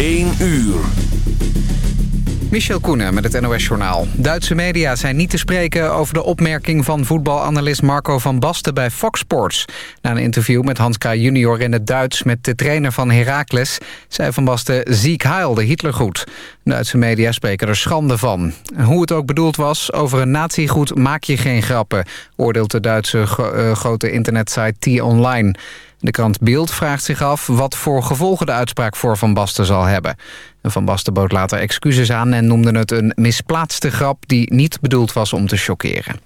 1 uur. Michel Koenen met het NOS-journaal. Duitse media zijn niet te spreken over de opmerking van voetbalanalist Marco van Basten bij Fox Sports. Na een interview met Hans K. junior in het Duits met de trainer van Heracles... zei van Basten ziek heil de Hitlergoed. Duitse media spreken er schande van. Hoe het ook bedoeld was, over een natiegoed maak je geen grappen... oordeelt de Duitse uh, grote internetsite T-Online... De krant Beeld vraagt zich af wat voor gevolgen de uitspraak voor Van Basten zal hebben. Van Basten bood later excuses aan en noemde het een misplaatste grap... die niet bedoeld was om te chockeren.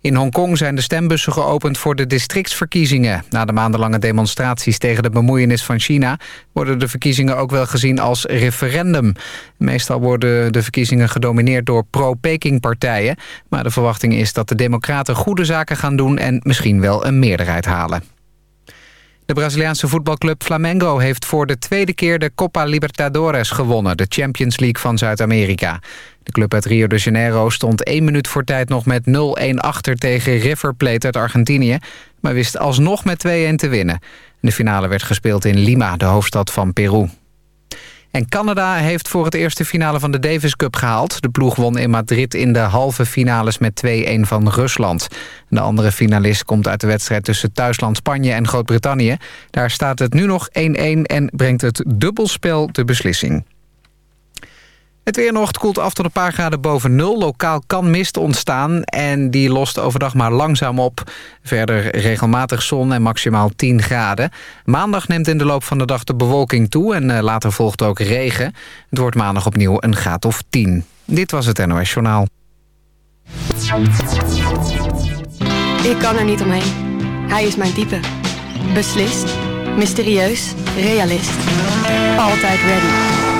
In Hongkong zijn de stembussen geopend voor de districtsverkiezingen. Na de maandenlange demonstraties tegen de bemoeienis van China... worden de verkiezingen ook wel gezien als referendum. Meestal worden de verkiezingen gedomineerd door pro-Peking-partijen... maar de verwachting is dat de democraten goede zaken gaan doen... en misschien wel een meerderheid halen. De Braziliaanse voetbalclub Flamengo heeft voor de tweede keer de Copa Libertadores gewonnen, de Champions League van Zuid-Amerika. De club uit Rio de Janeiro stond één minuut voor tijd nog met 0-1 achter tegen River Plate uit Argentinië, maar wist alsnog met 2-1 te winnen. De finale werd gespeeld in Lima, de hoofdstad van Peru. En Canada heeft voor het eerste finale van de Davis Cup gehaald. De ploeg won in Madrid in de halve finales met 2-1 van Rusland. De andere finalist komt uit de wedstrijd tussen thuisland Spanje en Groot-Brittannië. Daar staat het nu nog 1-1 en brengt het dubbelspel de beslissing. Het weer koelt af tot een paar graden boven nul. Lokaal kan mist ontstaan en die lost overdag maar langzaam op. Verder regelmatig zon en maximaal 10 graden. Maandag neemt in de loop van de dag de bewolking toe en eh, later volgt ook regen. Het wordt maandag opnieuw een graad of 10. Dit was het NOS Journaal. Ik kan er niet omheen. Hij is mijn type. Beslist, mysterieus, realist. Altijd ready.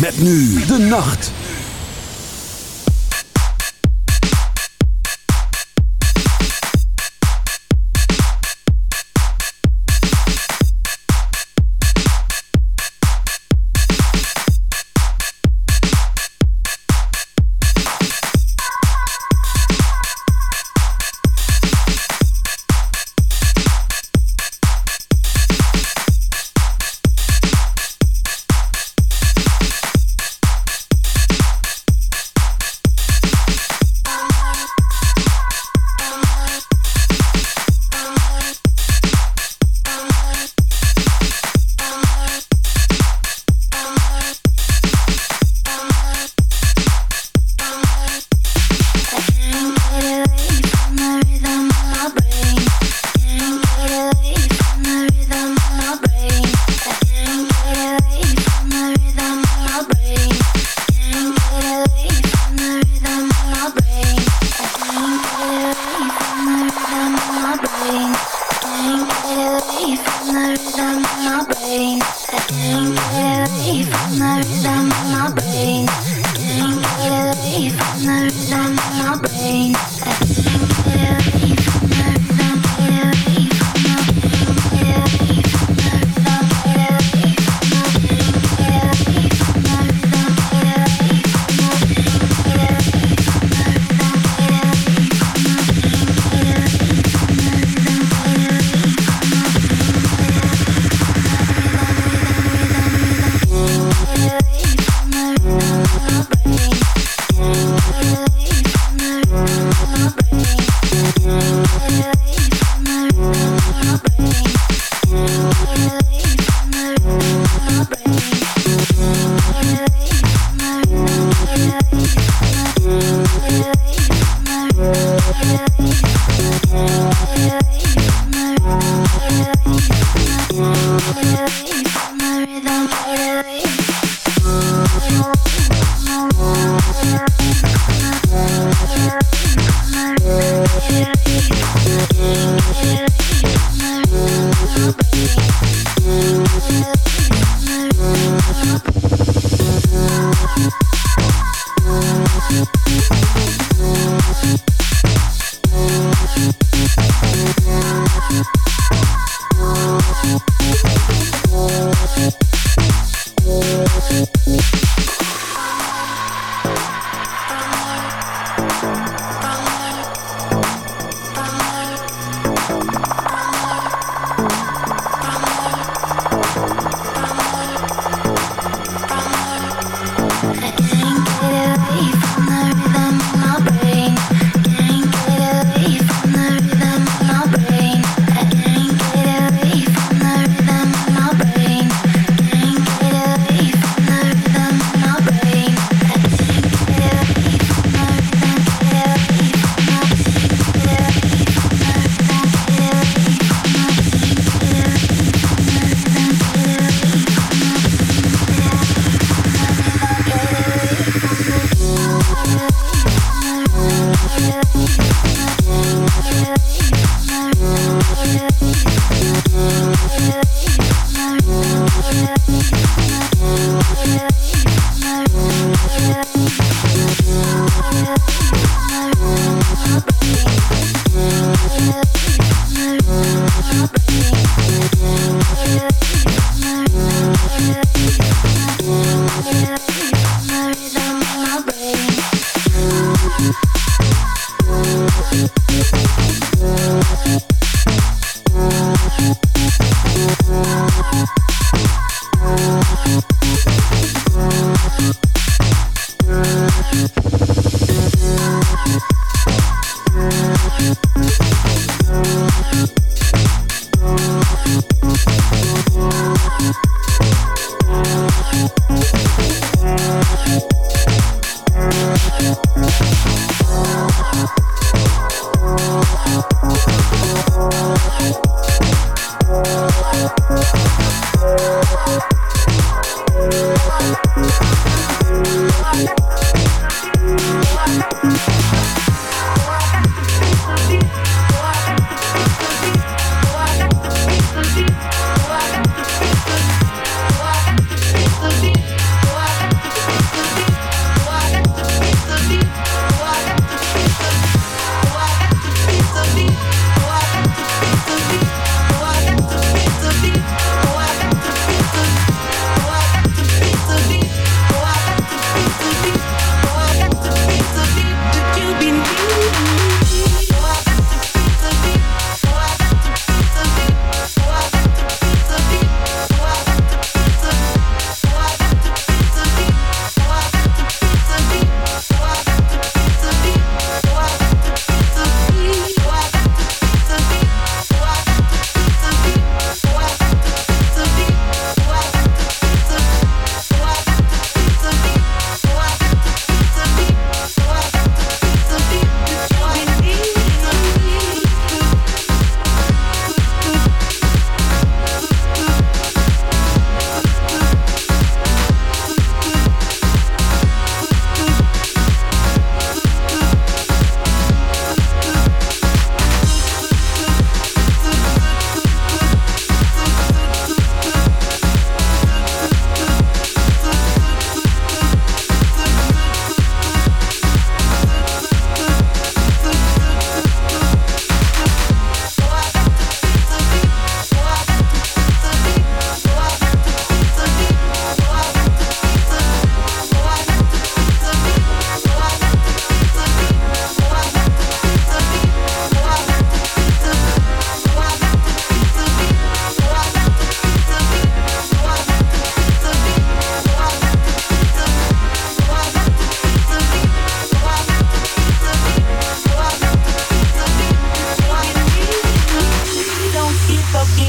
Met nu de nacht. rhythm of my brain. Can't get away from the rhythm of my brain. I can't get away.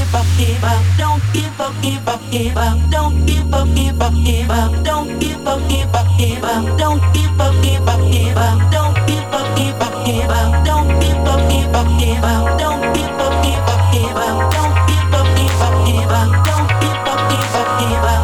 give up, give up, don't give up, give up, give up, don't give up, give up, give up, don't give up, give up, give up, don't give up, give up, give up, don't give up, give up, give up, don't give up, give up, give up, don't give up, give up, give up, don't give up, give up, give up, don't give up, give up, give up.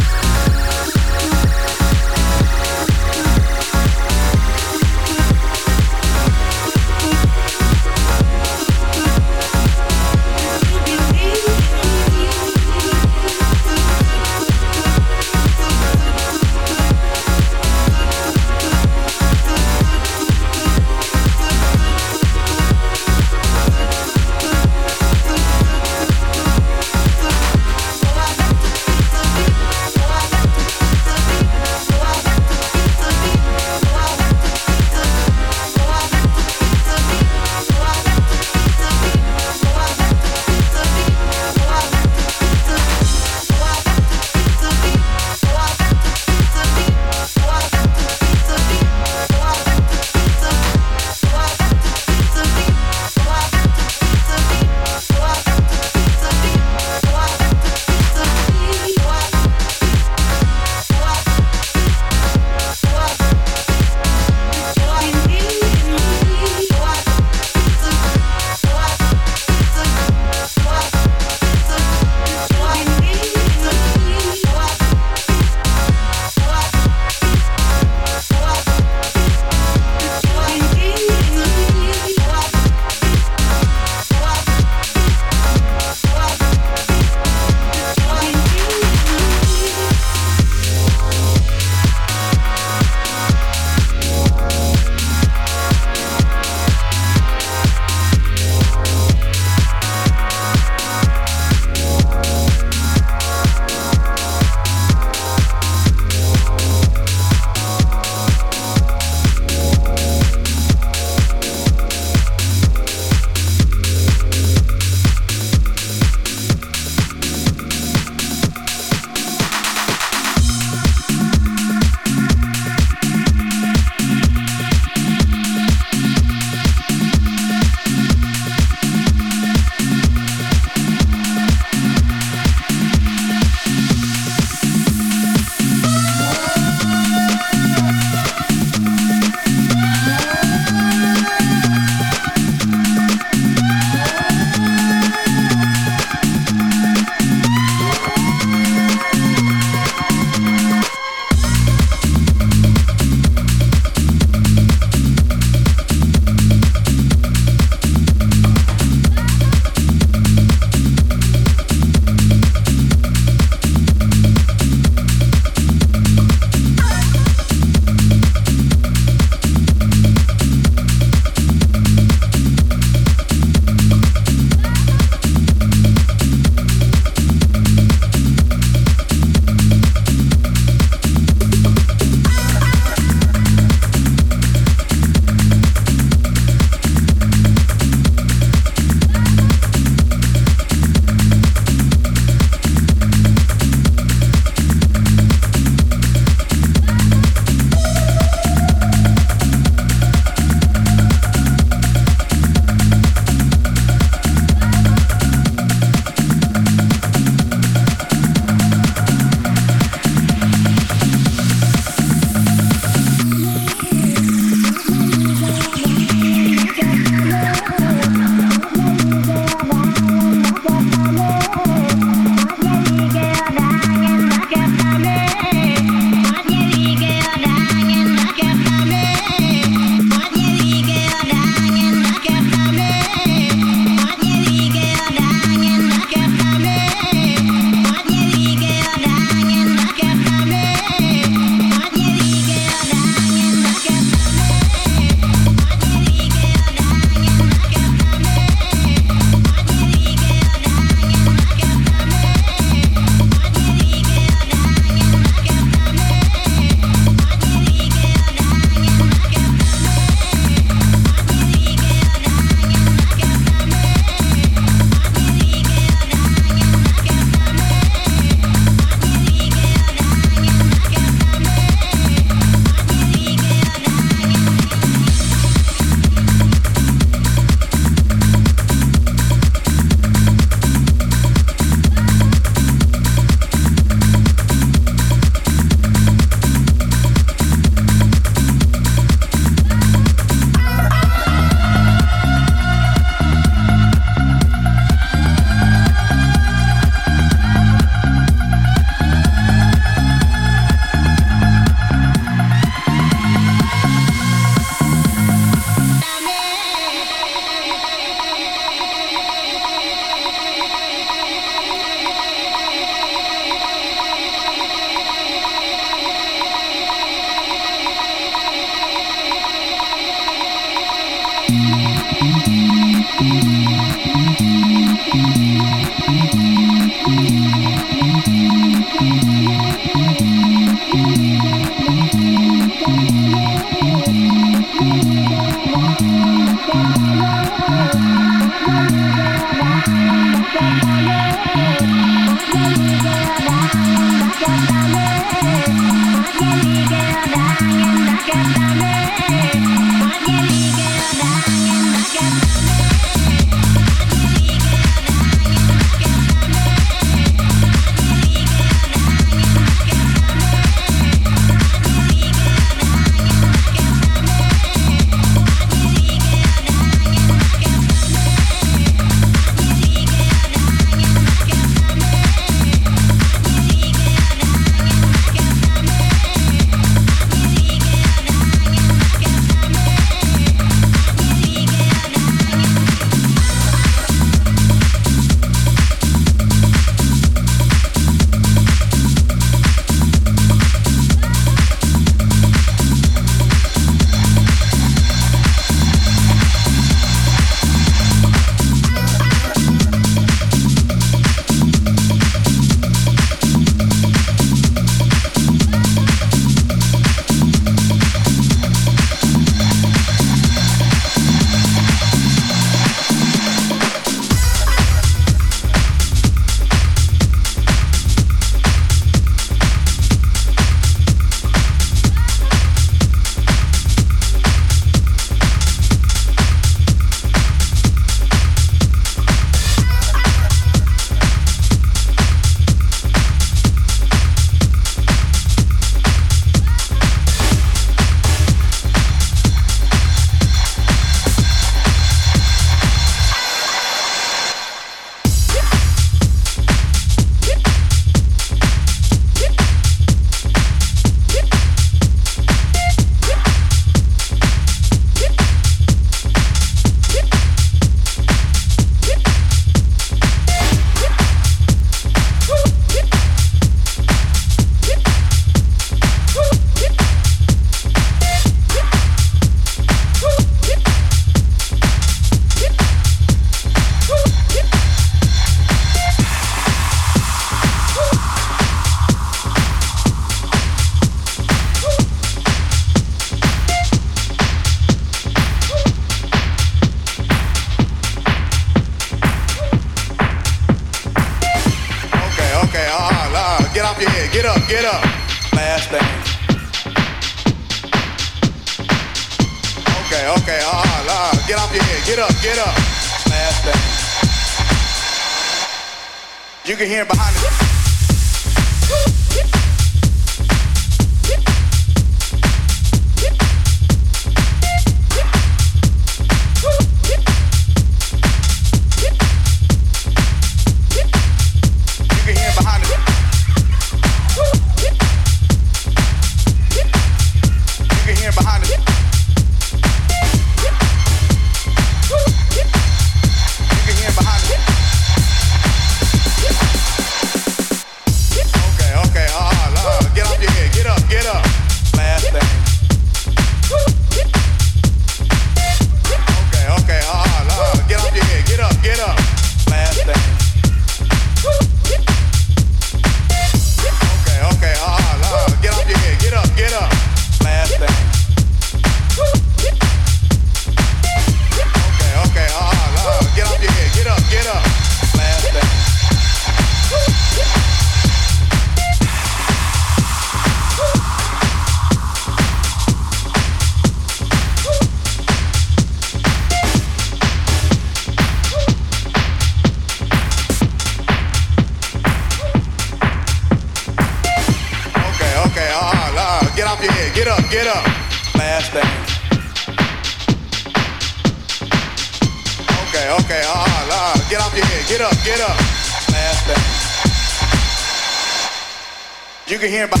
hear about.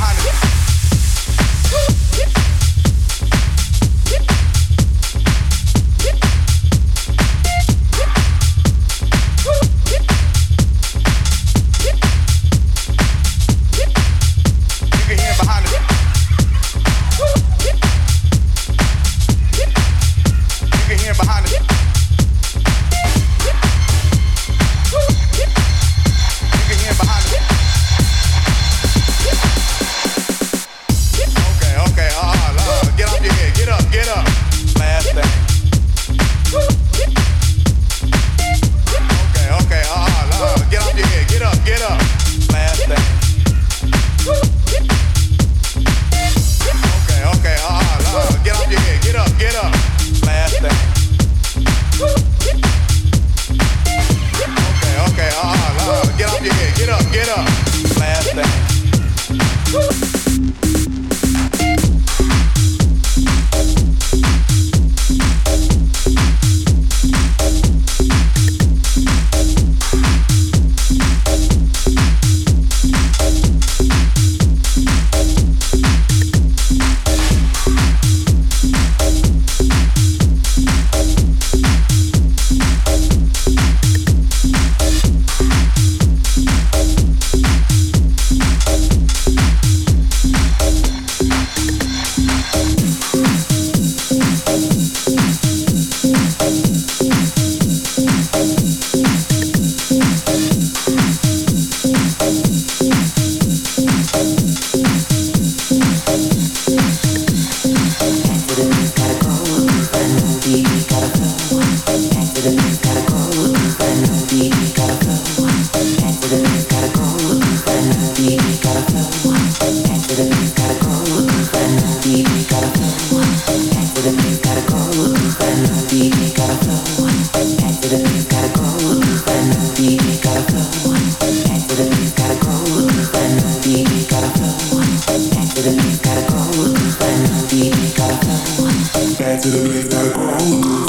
do it, I won't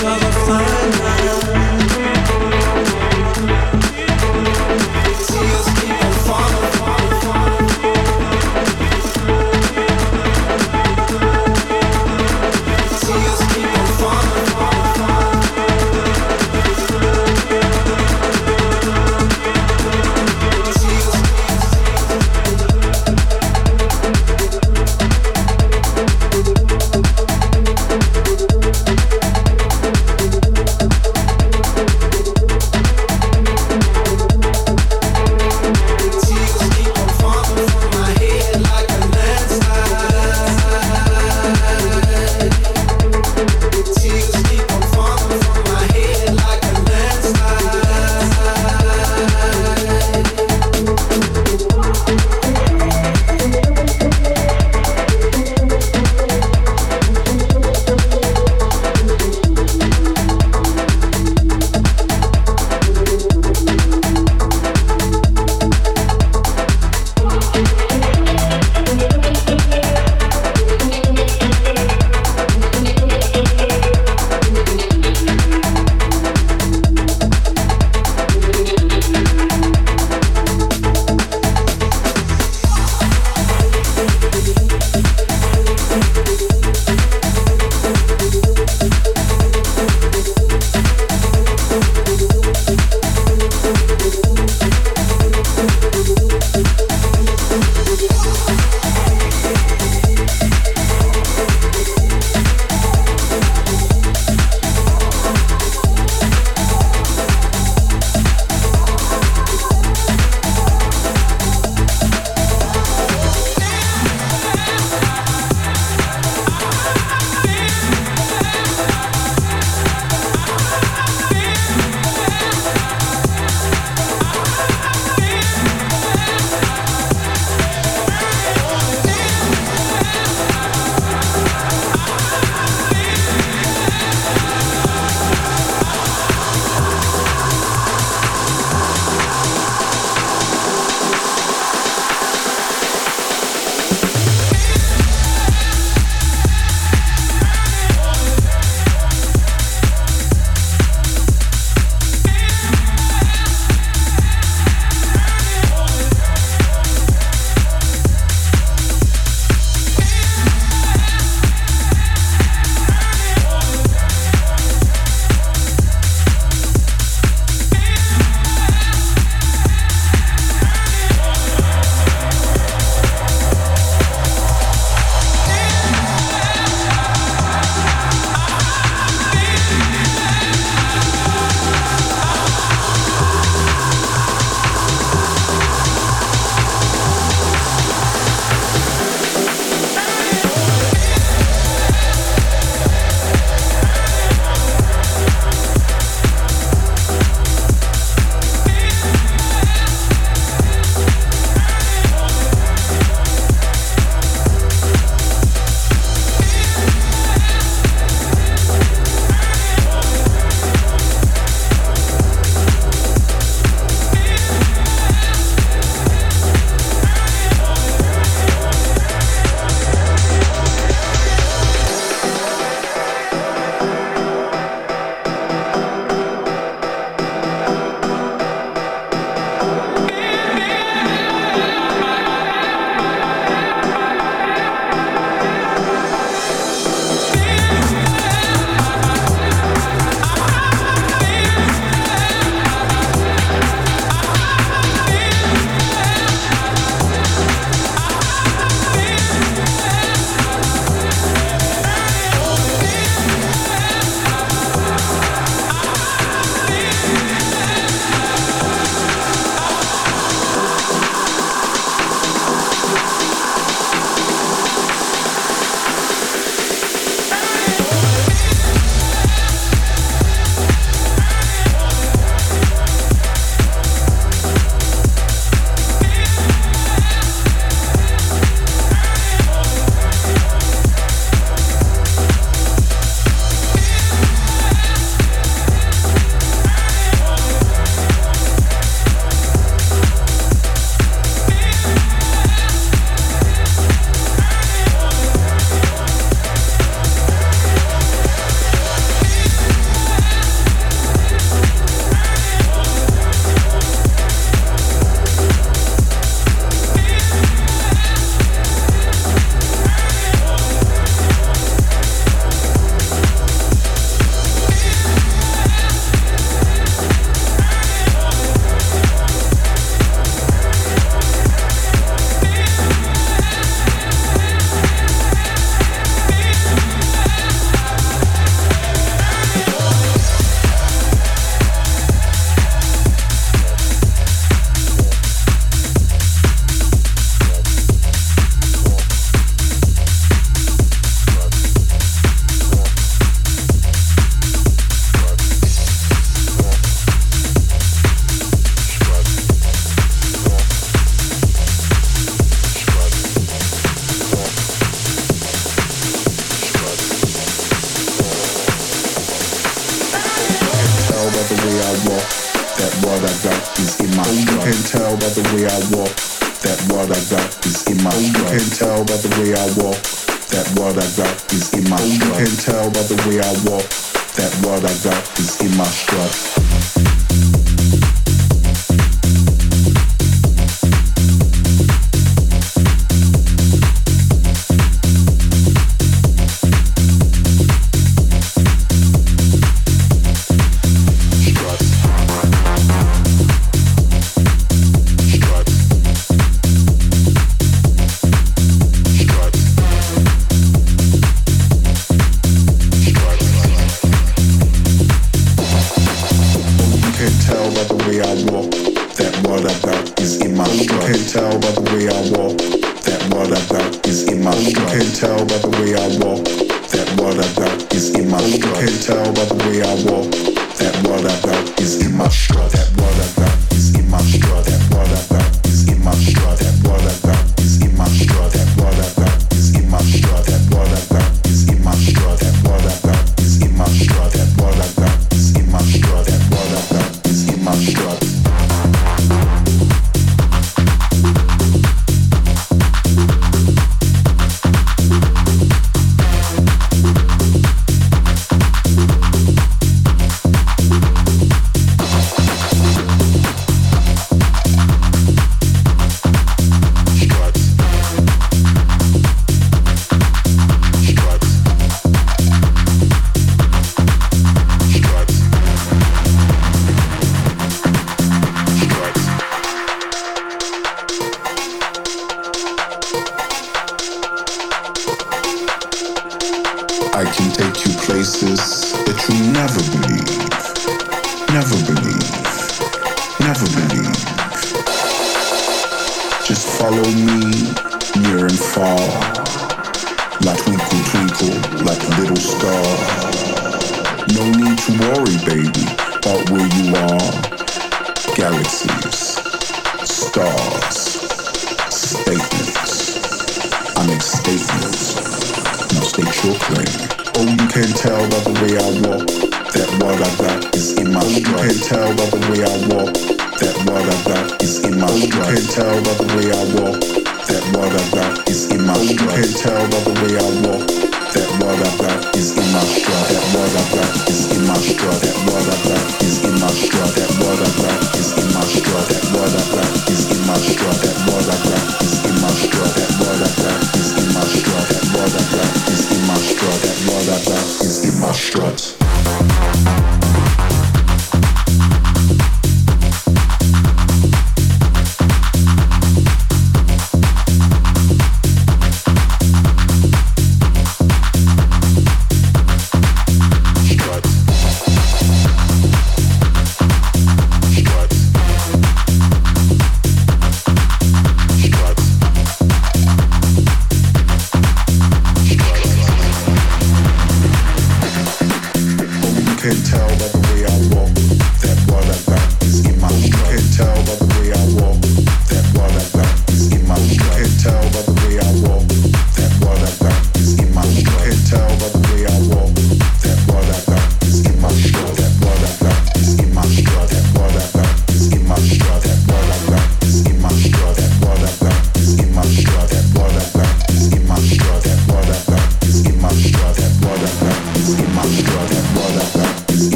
you're the fire.